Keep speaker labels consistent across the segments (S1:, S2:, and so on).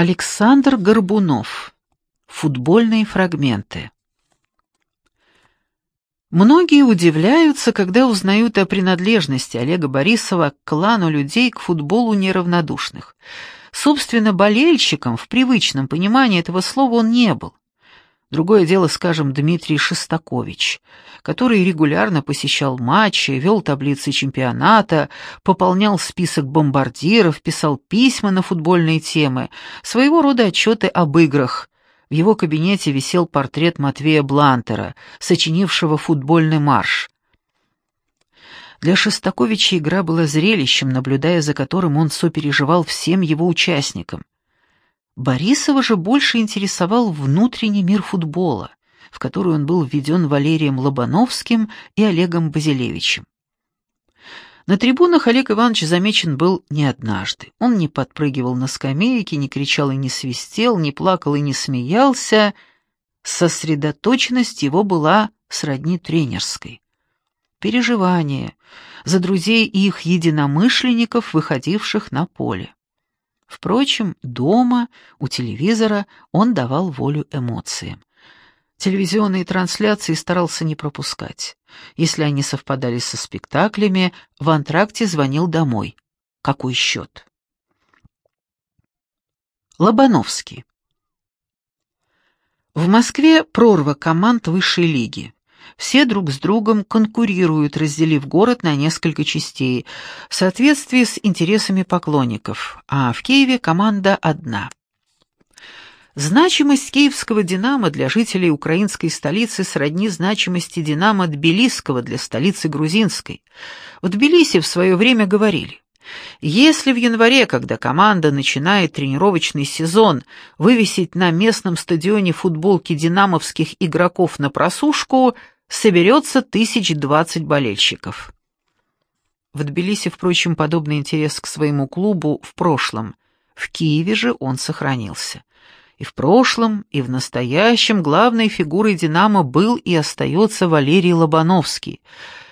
S1: Александр Горбунов. Футбольные фрагменты. Многие удивляются, когда узнают о принадлежности Олега Борисова к клану людей к футболу неравнодушных. Собственно, болельщиком в привычном понимании этого слова он не был. Другое дело, скажем, Дмитрий Шестакович, который регулярно посещал матчи, вел таблицы чемпионата, пополнял список бомбардиров, писал письма на футбольные темы, своего рода отчеты об играх. В его кабинете висел портрет Матвея Блантера, сочинившего футбольный марш. Для Шестаковича игра была зрелищем, наблюдая за которым он сопереживал всем его участникам. Борисова же больше интересовал внутренний мир футбола, в который он был введен Валерием Лобановским и Олегом Базилевичем. На трибунах Олег Иванович замечен был не однажды. Он не подпрыгивал на скамейке, не кричал и не свистел, не плакал и не смеялся. Сосредоточенность его была сродни тренерской. Переживание за друзей и их единомышленников, выходивших на поле. Впрочем, дома, у телевизора он давал волю эмоциям. Телевизионные трансляции старался не пропускать. Если они совпадали со спектаклями, в антракте звонил домой. Какой счет? Лобановский. В Москве прорва команд высшей лиги. Все друг с другом конкурируют, разделив город на несколько частей, в соответствии с интересами поклонников, а в Киеве команда одна. Значимость киевского «Динамо» для жителей украинской столицы сродни значимости «Динамо» Тбилисского для столицы грузинской. В Тбилиси в свое время говорили, если в январе, когда команда начинает тренировочный сезон, вывесить на местном стадионе футболки динамовских игроков на просушку – соберется тысяч двадцать болельщиков. В Тбилиси, впрочем, подобный интерес к своему клубу в прошлом. В Киеве же он сохранился. И в прошлом, и в настоящем главной фигурой «Динамо» был и остается Валерий Лобановский,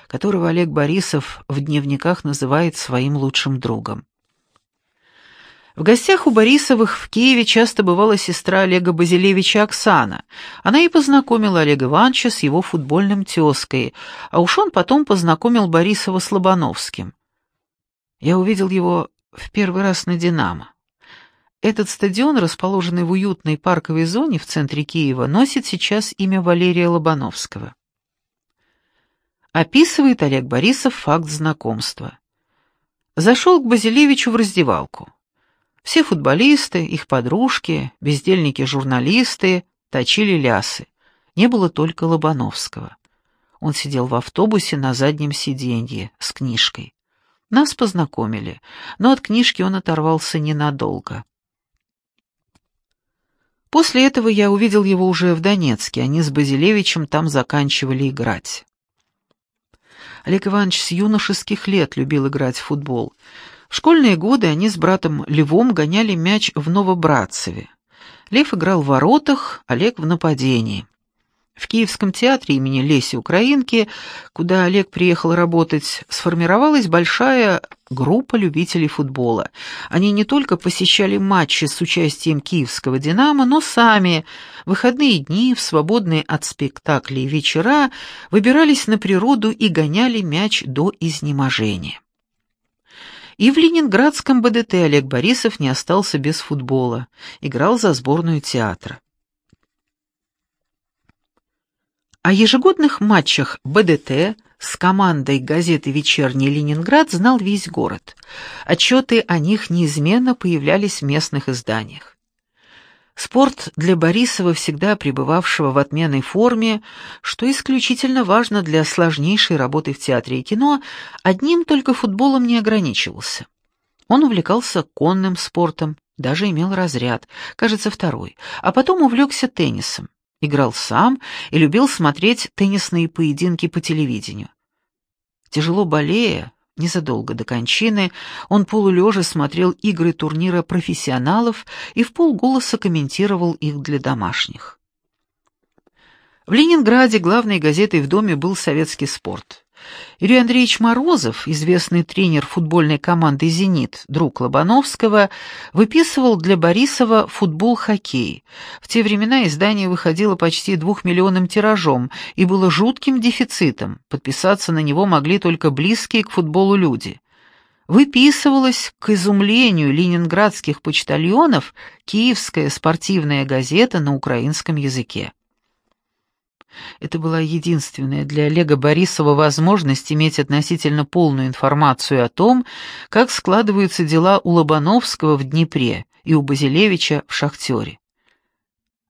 S1: которого Олег Борисов в дневниках называет своим лучшим другом. В гостях у Борисовых в Киеве часто бывала сестра Олега Базилевича Оксана. Она и познакомила Олега Ивановича с его футбольным тезкой, а уж он потом познакомил Борисова с Лобановским. Я увидел его в первый раз на «Динамо». Этот стадион, расположенный в уютной парковой зоне в центре Киева, носит сейчас имя Валерия Лобановского. Описывает Олег Борисов факт знакомства. Зашел к Базилевичу в раздевалку. Все футболисты, их подружки, бездельники-журналисты точили лясы. Не было только Лобановского. Он сидел в автобусе на заднем сиденье с книжкой. Нас познакомили, но от книжки он оторвался ненадолго. После этого я увидел его уже в Донецке, они с Базилевичем там заканчивали играть. Олег Иванович с юношеских лет любил играть в футбол. В школьные годы они с братом Львом гоняли мяч в Новобратцеве. Лев играл в воротах, Олег в нападении. В Киевском театре имени Леси Украинки, куда Олег приехал работать, сформировалась большая группа любителей футбола. Они не только посещали матчи с участием киевского «Динамо», но сами в выходные дни, в свободные от спектаклей вечера, выбирались на природу и гоняли мяч до изнеможения. И в ленинградском БДТ Олег Борисов не остался без футбола, играл за сборную театра. О ежегодных матчах БДТ с командой газеты «Вечерний Ленинград» знал весь город. Отчеты о них неизменно появлялись в местных изданиях. Спорт для Борисова, всегда пребывавшего в отменной форме, что исключительно важно для сложнейшей работы в театре и кино, одним только футболом не ограничивался. Он увлекался конным спортом, даже имел разряд, кажется, второй, а потом увлекся теннисом. Играл сам и любил смотреть теннисные поединки по телевидению. Тяжело болея, Незадолго до кончины он полулежа смотрел игры турнира профессионалов и в полголоса комментировал их для домашних. В Ленинграде главной газетой в доме был «Советский спорт». Юрий Андреевич Морозов, известный тренер футбольной команды «Зенит», друг Лобановского, выписывал для Борисова футбол-хоккей. В те времена издание выходило почти двухмиллионным тиражом и было жутким дефицитом, подписаться на него могли только близкие к футболу люди. Выписывалась, к изумлению ленинградских почтальонов, киевская спортивная газета на украинском языке. Это была единственная для Олега Борисова возможность иметь относительно полную информацию о том, как складываются дела у Лобановского в Днепре и у Базилевича в Шахтере.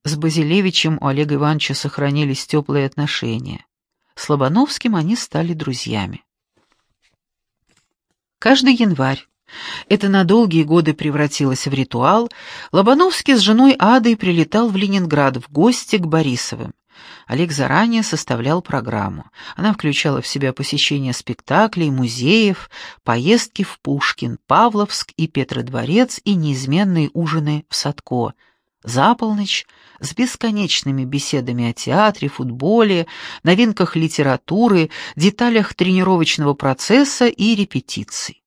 S1: С Базилевичем у Олега Ивановича сохранились теплые отношения. С Лобановским они стали друзьями. Каждый январь это на долгие годы превратилось в ритуал. Лобановский с женой Адой прилетал в Ленинград в гости к Борисовым. Олег заранее составлял программу. Она включала в себя посещение спектаклей, музеев, поездки в Пушкин, Павловск и Петродворец и неизменные ужины в Садко. За полночь с бесконечными беседами о театре, футболе, новинках литературы, деталях тренировочного процесса и репетиций.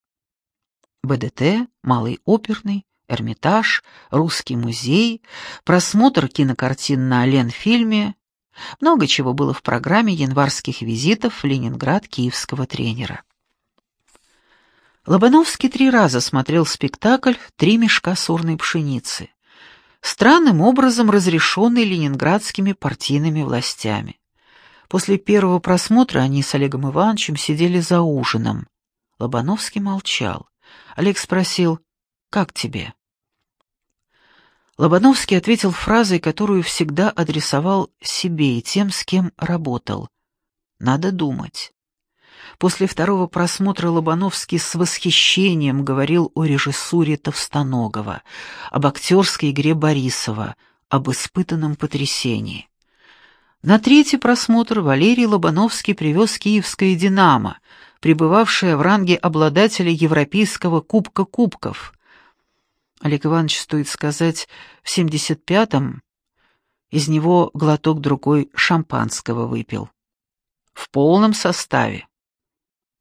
S1: БДТ, Малый оперный, Эрмитаж, Русский музей, просмотр кинокартин на Ленфильме, много чего было в программе январских визитов в Ленинград киевского тренера. Лобановский три раза смотрел спектакль «Три мешка сорной пшеницы», странным образом разрешенный ленинградскими партийными властями. После первого просмотра они с Олегом Ивановичем сидели за ужином. Лобановский молчал. Олег спросил, «Как тебе?» Лобановский ответил фразой, которую всегда адресовал себе и тем, с кем работал. «Надо думать». После второго просмотра Лобановский с восхищением говорил о режиссуре Товстоногова, об актерской игре Борисова, об испытанном потрясении. На третий просмотр Валерий Лобановский привез киевское «Динамо», пребывавшее в ранге обладателя Европейского Кубка Кубков – Олег Иванович, стоит сказать, в 75-м из него глоток другой шампанского выпил. В полном составе.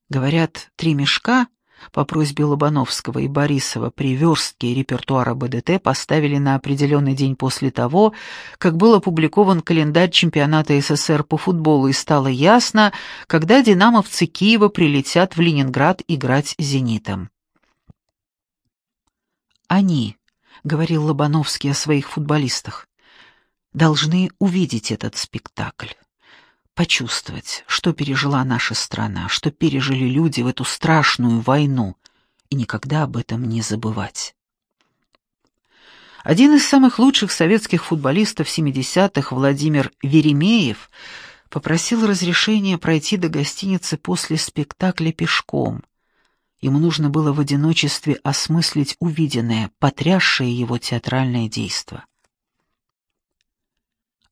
S1: Говорят, три мешка по просьбе Лобановского и Борисова при верстке репертуара БДТ поставили на определенный день после того, как был опубликован календарь чемпионата СССР по футболу и стало ясно, когда динамовцы Киева прилетят в Ленинград играть «Зенитом». Они, — говорил Лобановский о своих футболистах, — должны увидеть этот спектакль, почувствовать, что пережила наша страна, что пережили люди в эту страшную войну, и никогда об этом не забывать. Один из самых лучших советских футболистов 70-х, Владимир Веремеев, попросил разрешения пройти до гостиницы после спектакля пешком — Ему нужно было в одиночестве осмыслить увиденное, потрясшее его театральное действо.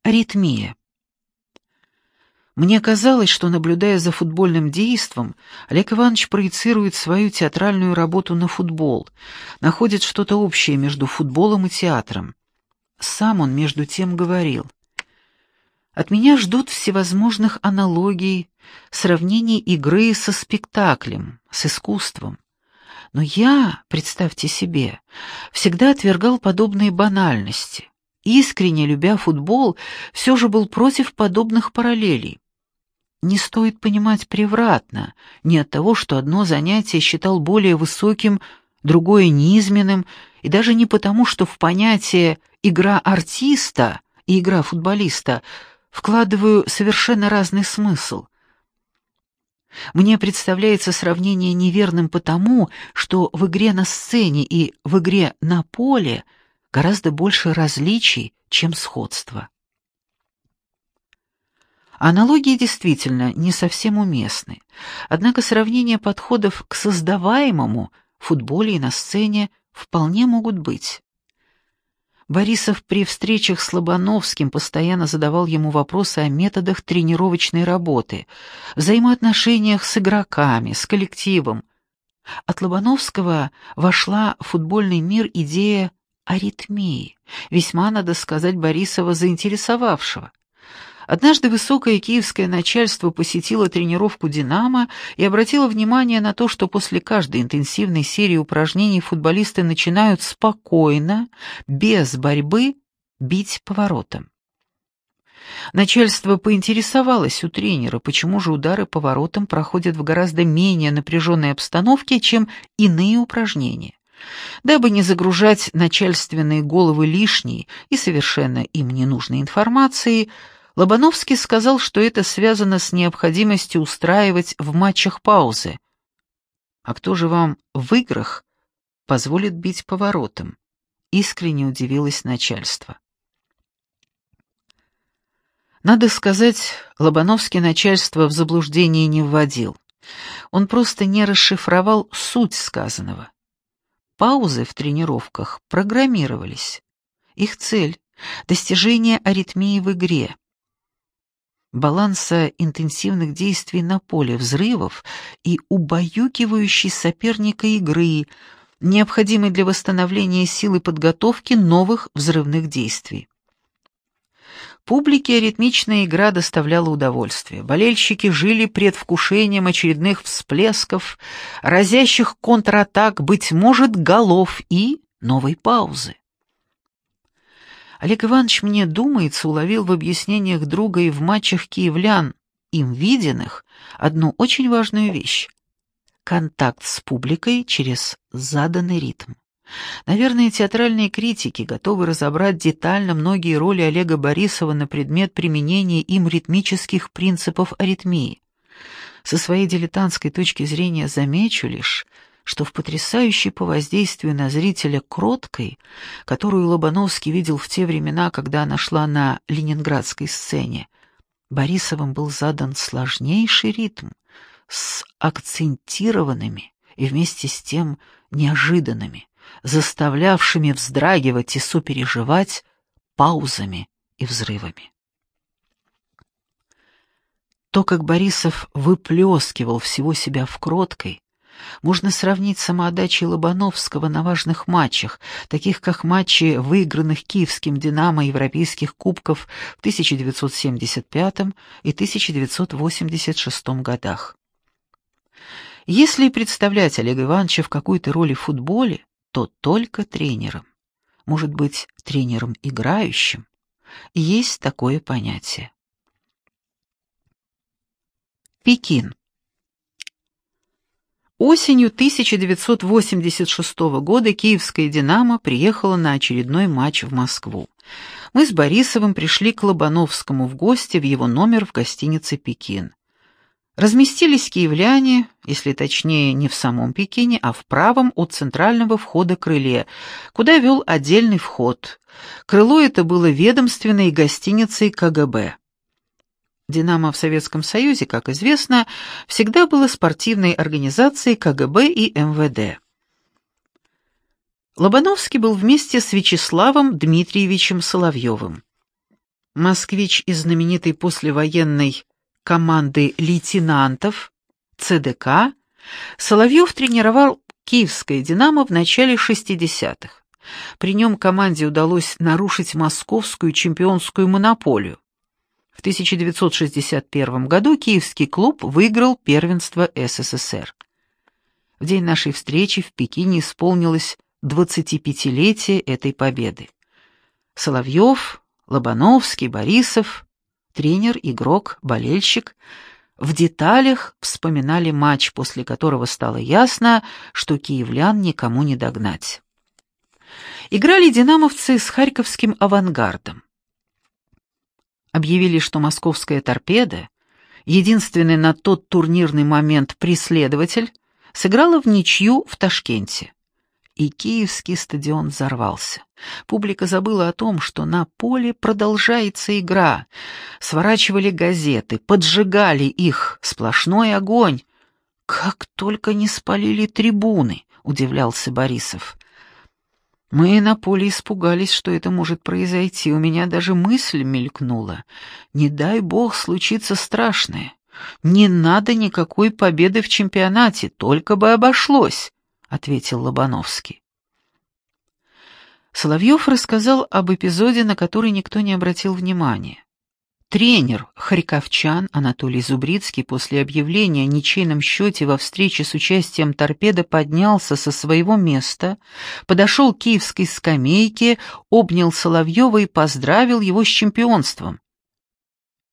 S1: Аритмия. Мне казалось, что, наблюдая за футбольным действом, Олег Иванович проецирует свою театральную работу на футбол, находит что-то общее между футболом и театром. Сам он между тем говорил. От меня ждут всевозможных аналогий, сравнений игры со спектаклем, с искусством. Но я, представьте себе, всегда отвергал подобные банальности. Искренне любя футбол, все же был против подобных параллелей. Не стоит понимать превратно, не от того, что одно занятие считал более высоким, другое низменным, и даже не потому, что в понятие «игра артиста» и «игра футболиста» вкладываю совершенно разный смысл. Мне представляется сравнение неверным потому, что в игре на сцене и в игре на поле гораздо больше различий, чем сходства. Аналогии действительно не совсем уместны, однако сравнение подходов к создаваемому в футболе и на сцене вполне могут быть. Борисов при встречах с Лобановским постоянно задавал ему вопросы о методах тренировочной работы, взаимоотношениях с игроками, с коллективом. От Лобановского вошла в футбольный мир идея аритмии, весьма, надо сказать, Борисова заинтересовавшего. Однажды высокое киевское начальство посетило тренировку «Динамо» и обратило внимание на то, что после каждой интенсивной серии упражнений футболисты начинают спокойно, без борьбы, бить поворотом. Начальство поинтересовалось у тренера, почему же удары поворотом проходят в гораздо менее напряженной обстановке, чем иные упражнения. Дабы не загружать начальственные головы лишней и совершенно им ненужной информацией, Лобановский сказал, что это связано с необходимостью устраивать в матчах паузы. «А кто же вам в играх позволит бить поворотом?» Искренне удивилось начальство. Надо сказать, Лобановский начальство в заблуждение не вводил. Он просто не расшифровал суть сказанного. Паузы в тренировках программировались. Их цель — достижение аритмии в игре баланса интенсивных действий на поле, взрывов и убаюкивающей соперника игры, необходимой для восстановления силы подготовки новых взрывных действий. Публике аритмичная игра доставляла удовольствие. Болельщики жили предвкушением очередных всплесков, разящих контратак, быть может, голов и новой паузы. Олег Иванович, мне думается, уловил в объяснениях друга и в матчах киевлян, им виденных, одну очень важную вещь — контакт с публикой через заданный ритм. Наверное, театральные критики готовы разобрать детально многие роли Олега Борисова на предмет применения им ритмических принципов аритмии. Со своей дилетантской точки зрения замечу лишь, что в потрясающей по воздействию на зрителя кроткой, которую Лобановский видел в те времена, когда она шла на ленинградской сцене, Борисовым был задан сложнейший ритм с акцентированными и вместе с тем неожиданными, заставлявшими вздрагивать и сопереживать паузами и взрывами. То, как Борисов выплескивал всего себя в кроткой, можно сравнить с самоотдачей Лобановского на важных матчах, таких как матчи выигранных киевским «Динамо» европейских кубков в 1975 и 1986 годах. Если представлять Олега Ивановича в какой-то роли в футболе, то только тренером. Может быть, тренером играющим. Есть такое понятие. Пекин. Осенью 1986 года киевская «Динамо» приехала на очередной матч в Москву. Мы с Борисовым пришли к Лобановскому в гости в его номер в гостинице «Пекин». Разместились киевляне, если точнее не в самом Пекине, а в правом от центрального входа крыле, куда вел отдельный вход. Крыло это было ведомственной гостиницей КГБ. «Динамо» в Советском Союзе, как известно, всегда было спортивной организацией КГБ и МВД. Лобановский был вместе с Вячеславом Дмитриевичем Соловьевым. Москвич из знаменитой послевоенной команды лейтенантов ЦДК, Соловьев тренировал киевское «Динамо» в начале 60-х. При нем команде удалось нарушить московскую чемпионскую монополию. В 1961 году киевский клуб выиграл первенство СССР. В день нашей встречи в Пекине исполнилось 25-летие этой победы. Соловьев, Лобановский, Борисов, тренер, игрок, болельщик в деталях вспоминали матч, после которого стало ясно, что киевлян никому не догнать. Играли динамовцы с харьковским авангардом объявили, что московская торпеда, единственный на тот турнирный момент преследователь, сыграла в ничью в Ташкенте. И киевский стадион взорвался. Публика забыла о том, что на поле продолжается игра. Сворачивали газеты, поджигали их, сплошной огонь. «Как только не спалили трибуны!» — удивлялся Борисов. Мы на поле испугались, что это может произойти. У меня даже мысль мелькнула. Не дай бог случится страшное. Не надо никакой победы в чемпионате, только бы обошлось, ответил Лобановский. Соловьев рассказал об эпизоде, на который никто не обратил внимания. Тренер Харьковчан Анатолий Зубрицкий после объявления о ничейном счете во встрече с участием торпеда поднялся со своего места, подошел к киевской скамейке, обнял Соловьева и поздравил его с чемпионством.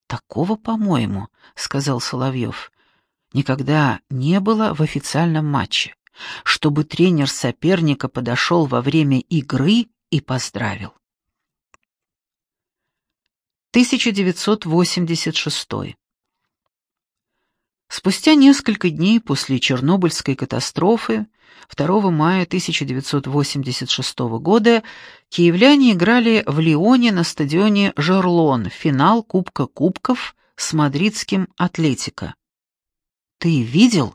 S1: «Такого, по-моему, — сказал Соловьев, — никогда не было в официальном матче, чтобы тренер соперника подошел во время игры и поздравил. 1986. Спустя несколько дней после Чернобыльской катастрофы, 2 мая 1986 года, киевляне играли в Лионе на стадионе Жерлон финал Кубка Кубков с мадридским «Атлетико». «Ты видел?»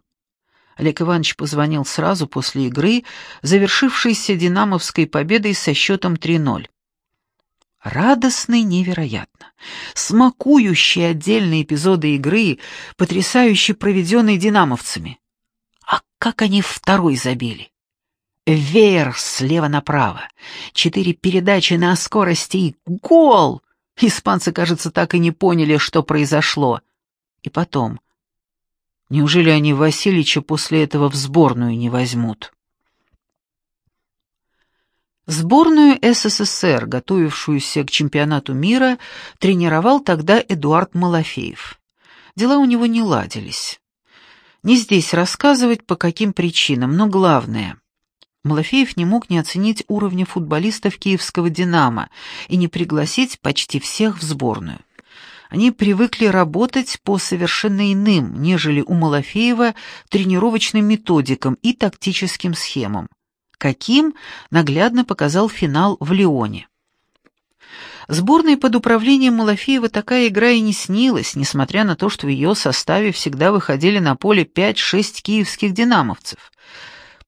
S1: Олег Иванович позвонил сразу после игры, завершившейся динамовской победой со счетом 3-0 радостный невероятно, смакующий отдельные эпизоды игры, потрясающе проведенные динамовцами. А как они второй забили? Веер слева направо, четыре передачи на скорости и гол! Испанцы, кажется, так и не поняли, что произошло. И потом, неужели они Васильича после этого в сборную не возьмут? Сборную СССР, готовившуюся к чемпионату мира, тренировал тогда Эдуард Малафеев. Дела у него не ладились. Не здесь рассказывать, по каким причинам, но главное. Малафеев не мог не оценить уровня футболистов киевского «Динамо» и не пригласить почти всех в сборную. Они привыкли работать по совершенно иным, нежели у Малафеева, тренировочным методикам и тактическим схемам каким наглядно показал финал в Лионе. Сборной под управлением Малафеева такая игра и не снилась, несмотря на то, что в ее составе всегда выходили на поле 5-6 киевских динамовцев.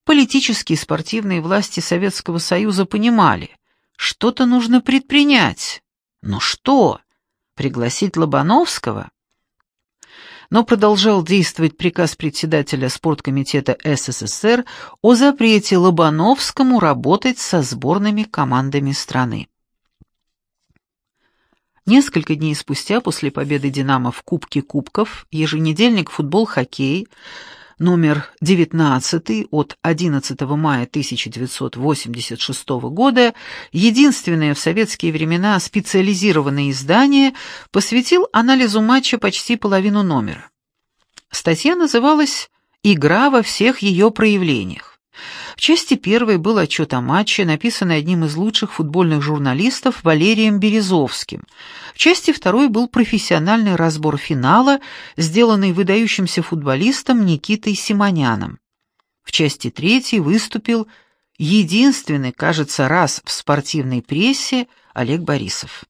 S1: Политические и спортивные власти Советского Союза понимали, что-то нужно предпринять. Но что? Пригласить Лобановского? Но продолжал действовать приказ председателя спорткомитета СССР о запрете Лобановскому работать со сборными командами страны. Несколько дней спустя после победы «Динамо» в Кубке Кубков еженедельник «Футбол-хоккей» номер 19 от 11 мая 1986 года, единственное в советские времена специализированное издание, посвятил анализу матча почти половину номера. Статья называлась «Игра во всех ее проявлениях». В части первой был отчет о матче, написанный одним из лучших футбольных журналистов Валерием Березовским. В части второй был профессиональный разбор финала, сделанный выдающимся футболистом Никитой Симоняном. В части третьей выступил единственный, кажется, раз в спортивной прессе Олег Борисов.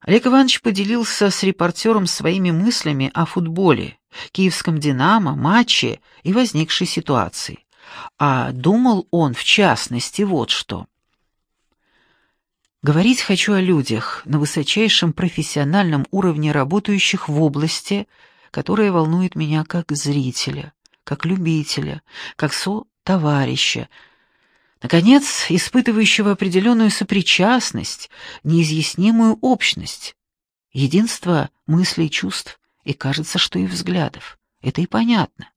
S1: Олег Иванович поделился с репортером своими мыслями о футболе, киевском «Динамо», матче и возникшей ситуации. А думал он, в частности, вот что. Говорить хочу о людях на высочайшем профессиональном уровне работающих в области, которая волнует меня как зрителя, как любителя, как со-товарища, наконец, испытывающего определенную сопричастность, неизъяснимую общность, единство мыслей и чувств, и кажется, что и взглядов. Это и понятно.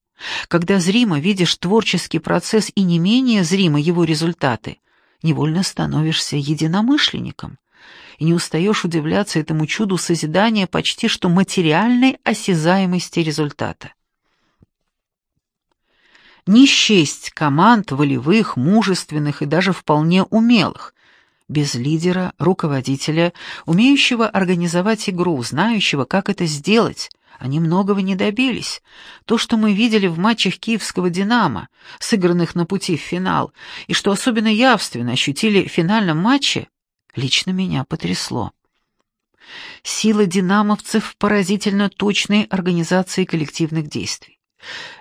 S1: Когда зримо видишь творческий процесс и не менее зримо его результаты, невольно становишься единомышленником и не устаешь удивляться этому чуду созидания почти что материальной осязаемости результата. Не счесть команд волевых, мужественных и даже вполне умелых, без лидера, руководителя, умеющего организовать игру, знающего, как это сделать, они многого не добились. То, что мы видели в матчах киевского «Динамо», сыгранных на пути в финал, и что особенно явственно ощутили в финальном матче, лично меня потрясло. Сила динамовцев в поразительно точной организации коллективных действий.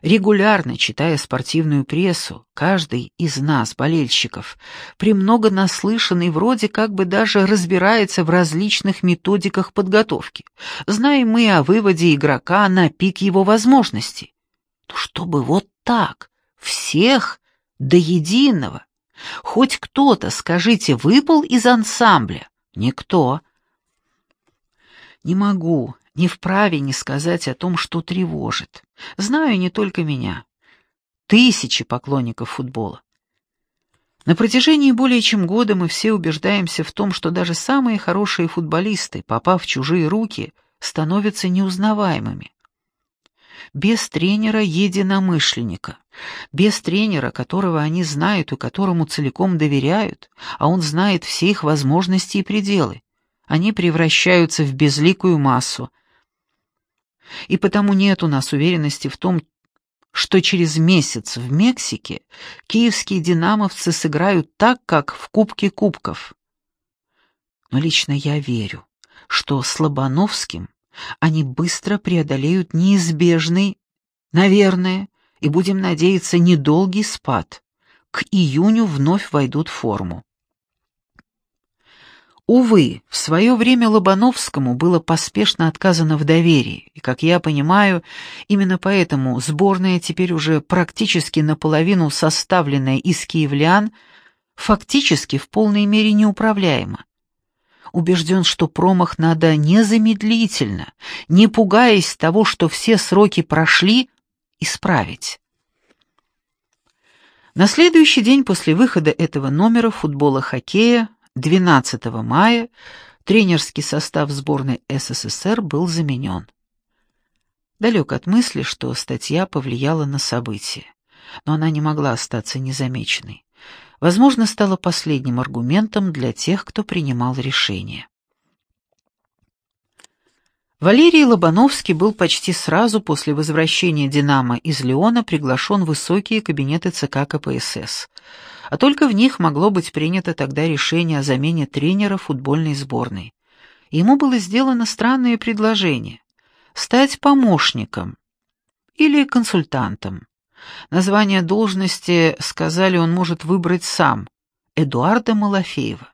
S1: Регулярно читая спортивную прессу, каждый из нас, болельщиков, премного наслышан и вроде как бы даже разбирается в различных методиках подготовки. Знаем мы о выводе игрока на пик его возможностей. То чтобы вот так, всех до единого, хоть кто-то, скажите, выпал из ансамбля? Никто. Не могу, не вправе не сказать о том, что тревожит. Знаю не только меня. Тысячи поклонников футбола. На протяжении более чем года мы все убеждаемся в том, что даже самые хорошие футболисты, попав в чужие руки, становятся неузнаваемыми. Без тренера-единомышленника, без тренера, которого они знают и которому целиком доверяют, а он знает все их возможности и пределы, они превращаются в безликую массу. И потому нет у нас уверенности в том, что через месяц в Мексике киевские динамовцы сыграют так, как в Кубке Кубков. Но лично я верю, что с Лобановским они быстро преодолеют неизбежный, наверное, и будем надеяться, недолгий спад. К июню вновь войдут в форму. Увы, в свое время Лобановскому было поспешно отказано в доверии, и, как я понимаю, именно поэтому сборная теперь уже практически наполовину составленная из киевлян фактически в полной мере неуправляема. Убежден, что промах надо незамедлительно, не пугаясь того, что все сроки прошли, исправить. На следующий день после выхода этого номера футбола-хоккея 12 мая тренерский состав сборной СССР был заменен. Далек от мысли, что статья повлияла на события, но она не могла остаться незамеченной. Возможно, стала последним аргументом для тех, кто принимал решение. Валерий Лобановский был почти сразу после возвращения «Динамо» из Леона приглашен в высокие кабинеты ЦК КПСС – а только в них могло быть принято тогда решение о замене тренера футбольной сборной. Ему было сделано странное предложение — стать помощником или консультантом. Название должности, сказали, он может выбрать сам — Эдуарда Малафеева.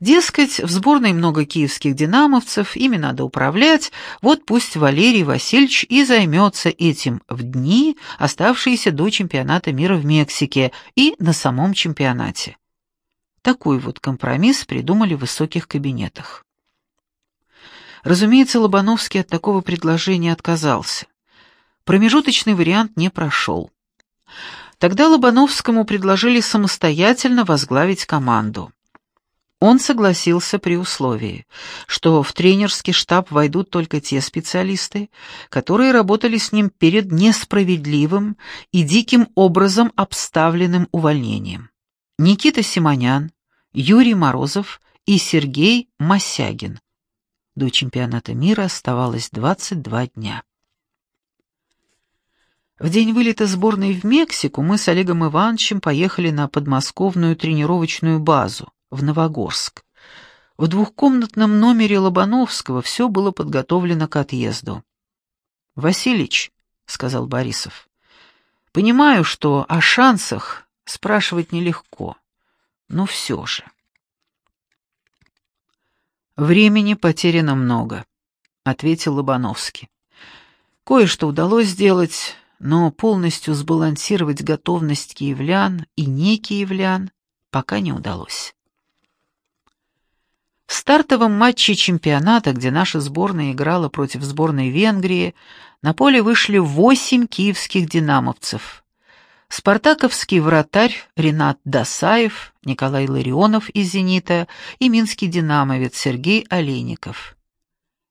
S1: Дескать, в сборной много киевских динамовцев, ими надо управлять, вот пусть Валерий Васильевич и займется этим в дни, оставшиеся до чемпионата мира в Мексике и на самом чемпионате. Такой вот компромисс придумали в высоких кабинетах. Разумеется, Лобановский от такого предложения отказался. Промежуточный вариант не прошел. Тогда Лобановскому предложили самостоятельно возглавить команду. Он согласился при условии, что в тренерский штаб войдут только те специалисты, которые работали с ним перед несправедливым и диким образом обставленным увольнением. Никита Симонян, Юрий Морозов и Сергей Мосягин. До чемпионата мира оставалось 22 дня. В день вылета сборной в Мексику мы с Олегом Ивановичем поехали на подмосковную тренировочную базу в Новогорск. В двухкомнатном номере Лобановского все было подготовлено к отъезду. «Василич», — сказал Борисов, — «понимаю, что о шансах спрашивать нелегко, но все же». «Времени потеряно много», — ответил Лобановский. «Кое-что удалось сделать, но полностью сбалансировать готовность киевлян и не киевлян пока не удалось. В стартовом матче чемпионата, где наша сборная играла против сборной Венгрии, на поле вышли восемь киевских динамовцев. Спартаковский вратарь Ренат Дасаев, Николай Ларионов из «Зенита» и минский динамовец Сергей Олейников.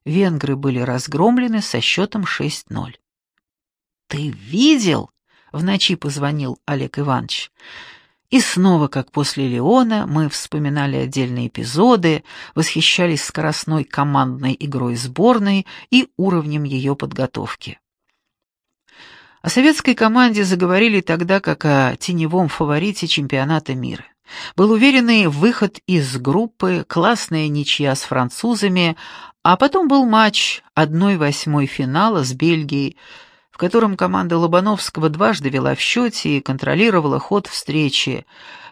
S1: Венгры были разгромлены со счетом 6-0. «Ты видел?» — в ночи позвонил Олег Иванович. И снова, как после Леона, мы вспоминали отдельные эпизоды, восхищались скоростной командной игрой сборной и уровнем ее подготовки. О советской команде заговорили тогда как о теневом фаворите чемпионата мира. Был уверенный выход из группы, классная ничья с французами, а потом был матч 1-8 финала с Бельгией, котором команда Лобановского дважды вела в счете и контролировала ход встречи,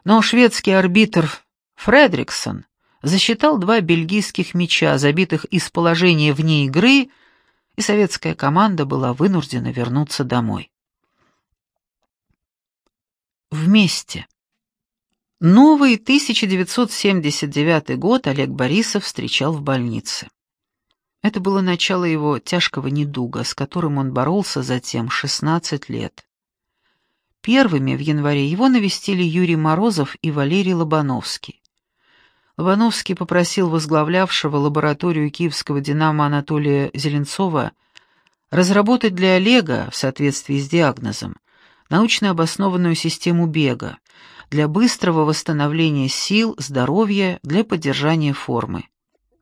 S1: но шведский арбитр Фредриксон засчитал два бельгийских мяча, забитых из положения вне игры, и советская команда была вынуждена вернуться домой. Вместе. Новый 1979 год Олег Борисов встречал в больнице. Это было начало его тяжкого недуга, с которым он боролся затем 16 лет. Первыми в январе его навестили Юрий Морозов и Валерий Лобановский. Лобановский попросил возглавлявшего лабораторию киевского «Динамо» Анатолия Зеленцова разработать для Олега, в соответствии с диагнозом, научно обоснованную систему бега для быстрого восстановления сил, здоровья, для поддержания формы.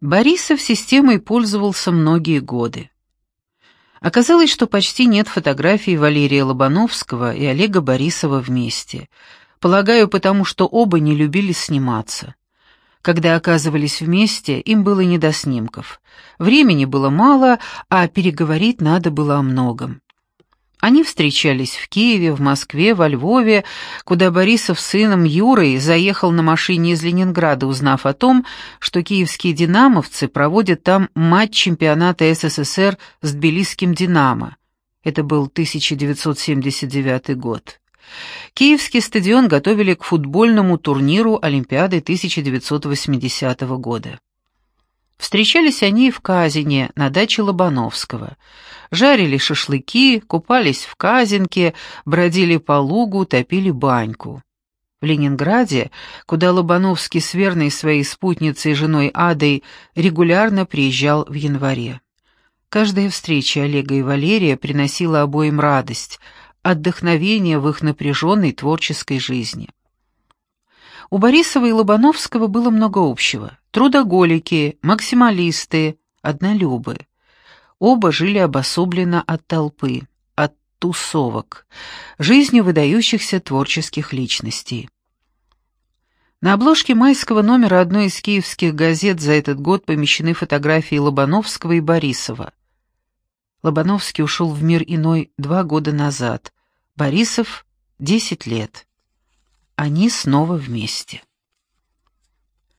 S1: Борисов системой пользовался многие годы. Оказалось, что почти нет фотографий Валерия Лобановского и Олега Борисова вместе. Полагаю, потому что оба не любили сниматься. Когда оказывались вместе, им было не до снимков. Времени было мало, а переговорить надо было о многом. Они встречались в Киеве, в Москве, во Львове, куда Борисов с сыном Юрой заехал на машине из Ленинграда, узнав о том, что киевские «динамовцы» проводят там матч чемпионата СССР с тбилисским «Динамо». Это был 1979 год. Киевский стадион готовили к футбольному турниру Олимпиады 1980 года. Встречались они в Казине, на даче Лобановского. Жарили шашлыки, купались в Казинке, бродили по лугу, топили баньку. В Ленинграде, куда Лобановский с верной своей спутницей и женой Адой регулярно приезжал в январе. Каждая встреча Олега и Валерия приносила обоим радость, отдохновение в их напряженной творческой жизни. У Борисова и Лобановского было много общего. Трудоголики, максималисты, однолюбы. Оба жили обособленно от толпы, от тусовок, жизнью выдающихся творческих личностей. На обложке майского номера одной из киевских газет за этот год помещены фотографии Лобановского и Борисова. Лобановский ушел в мир иной два года назад, Борисов — десять лет. Они снова вместе.